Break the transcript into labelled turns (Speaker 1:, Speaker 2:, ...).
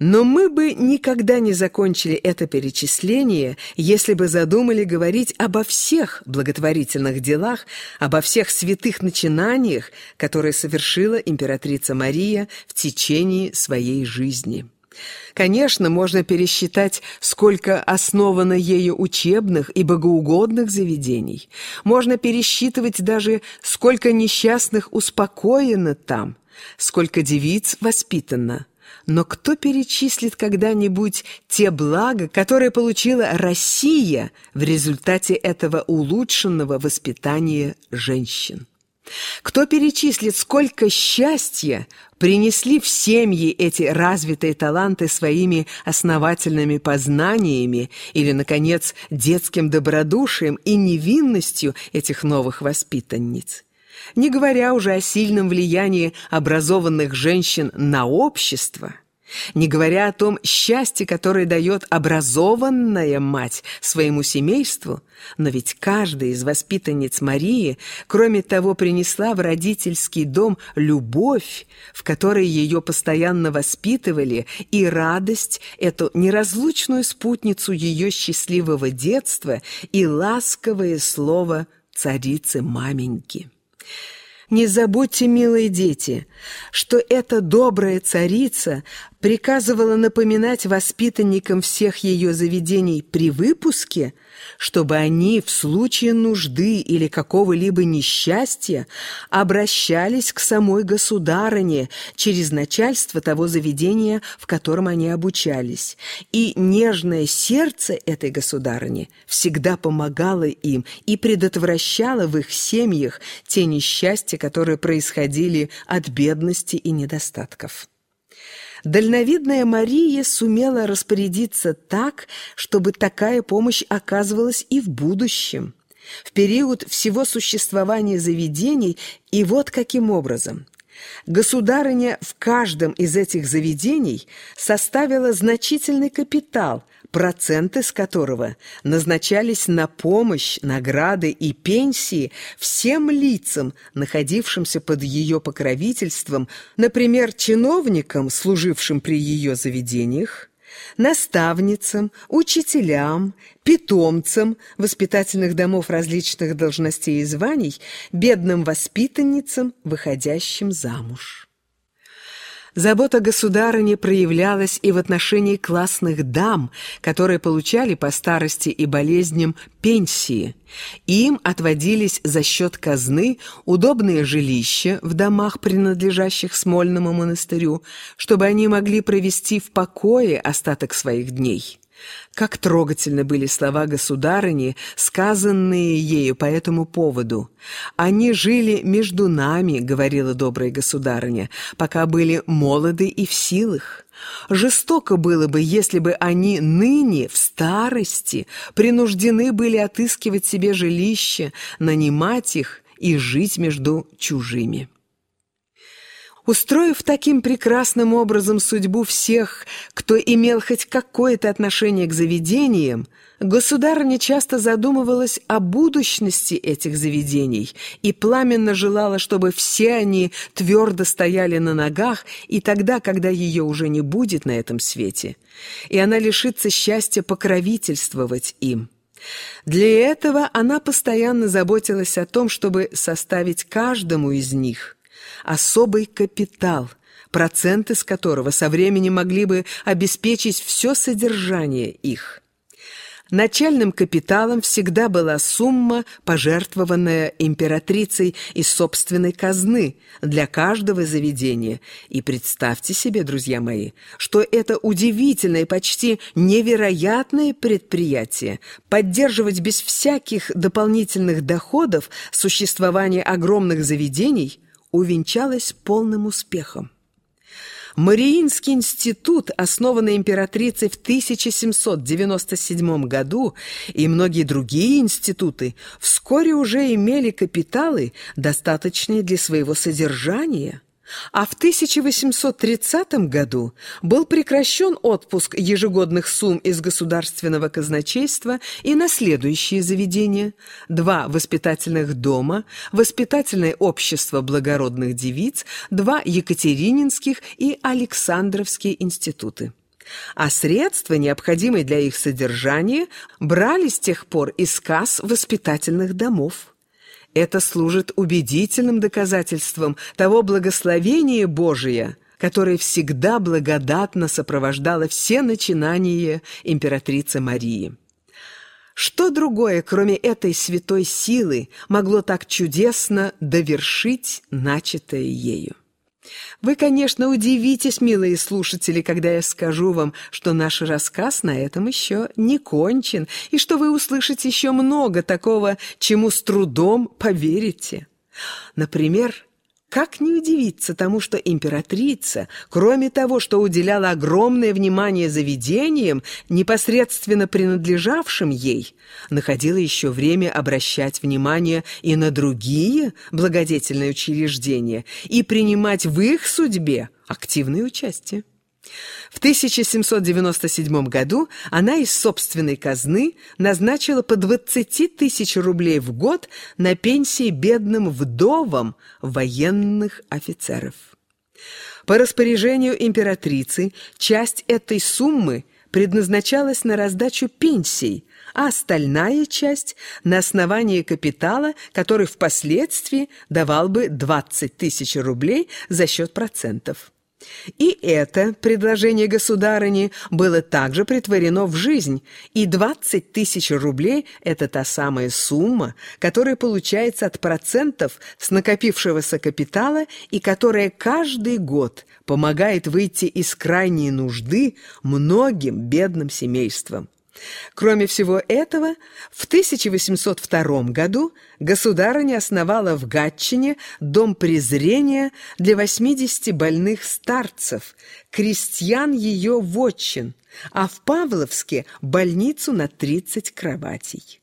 Speaker 1: Но мы бы никогда не закончили это перечисление, если бы задумали говорить обо всех благотворительных делах, обо всех святых начинаниях, которые совершила императрица Мария в течение своей жизни. Конечно, можно пересчитать, сколько основано ею учебных и богоугодных заведений. Можно пересчитывать даже, сколько несчастных успокоено там, сколько девиц воспитано. Но кто перечислит когда-нибудь те блага, которые получила Россия в результате этого улучшенного воспитания женщин? Кто перечислит, сколько счастья принесли в семьи эти развитые таланты своими основательными познаниями или, наконец, детским добродушием и невинностью этих новых воспитанниц? Не говоря уже о сильном влиянии образованных женщин на общество, не говоря о том счастье, которое дает образованная мать своему семейству, но ведь каждая из воспитанниц Марии, кроме того, принесла в родительский дом любовь, в которой ее постоянно воспитывали, и радость, эту неразлучную спутницу ее счастливого детства и ласковое слово царицы-маменьки. Не забудьте, милые дети, что эта добрая царица приказывала напоминать воспитанникам всех ее заведений при выпуске, чтобы они в случае нужды или какого-либо несчастья обращались к самой государыне через начальство того заведения, в котором они обучались. И нежное сердце этой государыни всегда помогало им и предотвращало в их семьях те несчастья, которые происходили от бедности и недостатков. Дальновидная Мария сумела распорядиться так, чтобы такая помощь оказывалась и в будущем, в период всего существования заведений, и вот каким образом. Государыня в каждом из этих заведений составила значительный капитал, проценты с которого назначались на помощь, награды и пенсии всем лицам, находившимся под ее покровительством, например, чиновникам, служившим при ее заведениях, наставницам, учителям, питомцам воспитательных домов различных должностей и званий, бедным воспитанницам, выходящим замуж. Забота государыни проявлялась и в отношении классных дам, которые получали по старости и болезням пенсии. Им отводились за счет казны удобные жилища в домах, принадлежащих Смольному монастырю, чтобы они могли провести в покое остаток своих дней. Как трогательны были слова государыни, сказанные ею по этому поводу. «Они жили между нами», — говорила добрая государыня, «пока были молоды и в силах». Жестоко было бы, если бы они ныне, в старости, принуждены были отыскивать себе жилище, нанимать их и жить между чужими. Устроив таким прекрасным образом судьбу всех, кто имел хоть какое-то отношение к заведениям, государыня часто задумывалась о будущности этих заведений и пламенно желала, чтобы все они твердо стояли на ногах и тогда, когда ее уже не будет на этом свете, и она лишится счастья покровительствовать им. Для этого она постоянно заботилась о том, чтобы составить каждому из них – особый капитал, проценты с которого со временем могли бы обеспечить все содержание их. Начальным капиталом всегда была сумма, пожертвованная императрицей из собственной казны для каждого заведения. И представьте себе, друзья мои, что это удивительное, почти невероятное предприятие поддерживать без всяких дополнительных доходов существование огромных заведений – увенчалась полным успехом. Мариинский институт, основанный императрицей в 1797 году, и многие другие институты вскоре уже имели капиталы, достаточные для своего содержания. А в 1830 году был прекращен отпуск ежегодных сумм из государственного казначейства и на следующие заведения – два воспитательных дома, воспитательное общество благородных девиц, два Екатерининских и Александровские институты. а средства, необходимые для их содержания, брали с тех пор из касс воспитательных домов. Это служит убедительным доказательством того благословения Божия, которое всегда благодатно сопровождало все начинания императрицы Марии. Что другое, кроме этой святой силы, могло так чудесно довершить начатое ею? Вы, конечно, удивитесь, милые слушатели, когда я скажу вам, что наш рассказ на этом еще не кончен, и что вы услышите еще много такого, чему с трудом поверите. Например, как не удивиться тому, что императрица, кроме того, что уделяла огромное внимание заведениям, непосредственно принадлежавшим ей, находила еще время обращать внимание и на другие благодетельные учреждения и принимать в их судьбе активное участие. В 1797 году она из собственной казны назначила по 20 тысяч рублей в год на пенсии бедным вдовам военных офицеров. По распоряжению императрицы часть этой суммы предназначалась на раздачу пенсий, а остальная часть – на основании капитала, который впоследствии давал бы 20 тысяч рублей за счет процентов. И это предложение государыни было также притворено в жизнь, и 20 тысяч рублей – это та самая сумма, которая получается от процентов с накопившегося капитала и которая каждый год помогает выйти из крайней нужды многим бедным семействам. Кроме всего этого, в 1802 году государыня основала в Гатчине дом презрения для 80 больных старцев, крестьян ее вотчин, а в Павловске больницу на 30 кроватей.